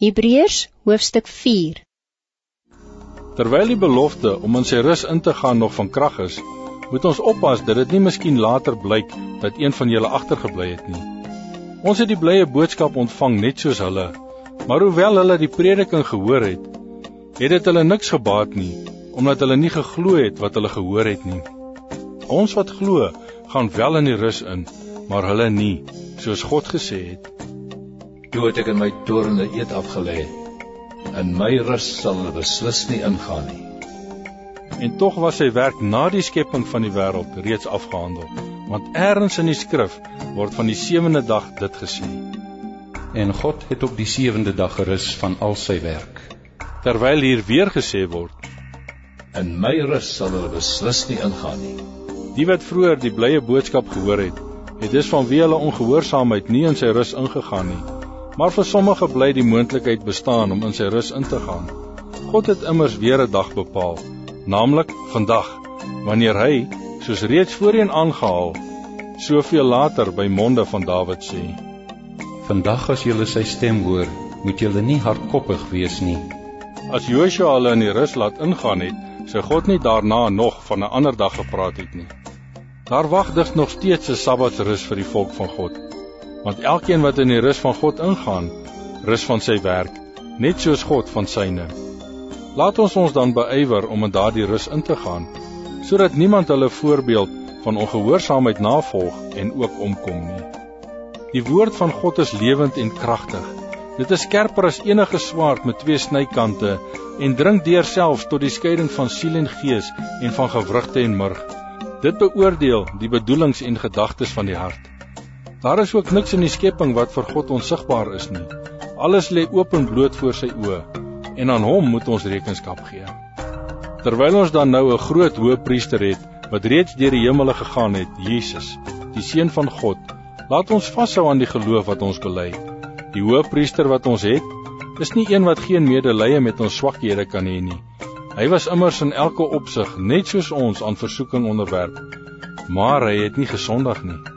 Hebreërs hoofstuk 4 Terwyl die belofte om in sy rus in te gaan nog van krag is, moet ons oppas dat dit nie miskien later blyk dat een van julle agtergebly het nie. Ons het die blye boodskap ontvang net soos hulle, maar hoewel hulle die prediking gehoor het, het dit hulle niks gebaat nie, omdat hulle nie geglo het wat hulle gehoor het nie. Ons wat glo, gaan wel in die rus in, maar hulle nie, soos God gesê het toe het ek in my toorn 'n eed afgelê. In my rus sal hulle beslis nie ingaan nie. En tog was sy werk na die skepping van die wêreld reeds afgehandel, want eers in die skrif word van die sewende dag dit gesê. En God het op die sewende dag gerus van al sy werk. Terwyl hier weer gesê word: In my rus sal hulle beslis nie ingaan nie. Die wat vroeër die blye boodskap gehoor het, het dus vanweë hulle ongehoorsaamheid nie in sy rus ingegaan nie. Maar vir sommige bly die moontlikheid bestaan om in sy rus in te gaan. God het immers weer 'n dag bepaal, naamlik vandag, wanneer hy, soos reeds voorheen aangehaal, soveel later by monde van Dawid sê: "Vandag as julle sy stem hoor, moet julle nie hardkoppig wees nie." As Joshua hulle in die rus laat ingaan het, sou God nie daarna nog van 'n ander dag gepraat het nie. Daar wag dus nog steeds 'n Sabbatsrus vir die volk van God want elkeen wat in die rus van God ingaan, rus van sy werk, net soos God van syne. Laat ons ons dan beywer om in daardie rus in te gaan, sodat niemand hulle voorbeeld van ongehoorsaamheid navolg en ook omkom nie. Die woord van God is lewend en kragtig. Dit is skerper as enige swaard met twee snykante en dring deur selfs tot die skeiding van siel en gees en van gewrigte en murg. Dit beoordeel die bedoelings en gedagtes van die hart. Daar is ook niks in die skepping wat vir God onsigbaar is nie. Alles lê oop en bloot voor sy oë en aan hom moet ons rekenskap gee. Terwyl ons dan nou 'n groot hoëpriester het wat reeds deur die hemele gegaan het, Jesus, die seun van God, laat ons vashou aan die geloof wat ons bely. Die hoëpriester wat ons het, is nie een wat geen medelee met ons swakhede kan hê nie. Hy was immers in elke opsig net soos ons aan versoeking onderwerp, maar hy het nie gesondig nie.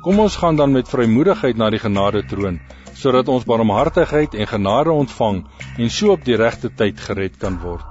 Kom ons gaan dan met vrymoedigheid na die genade troon, sodat ons barmhartigheid en genade ontvang en so op die regte tyd gered kan word.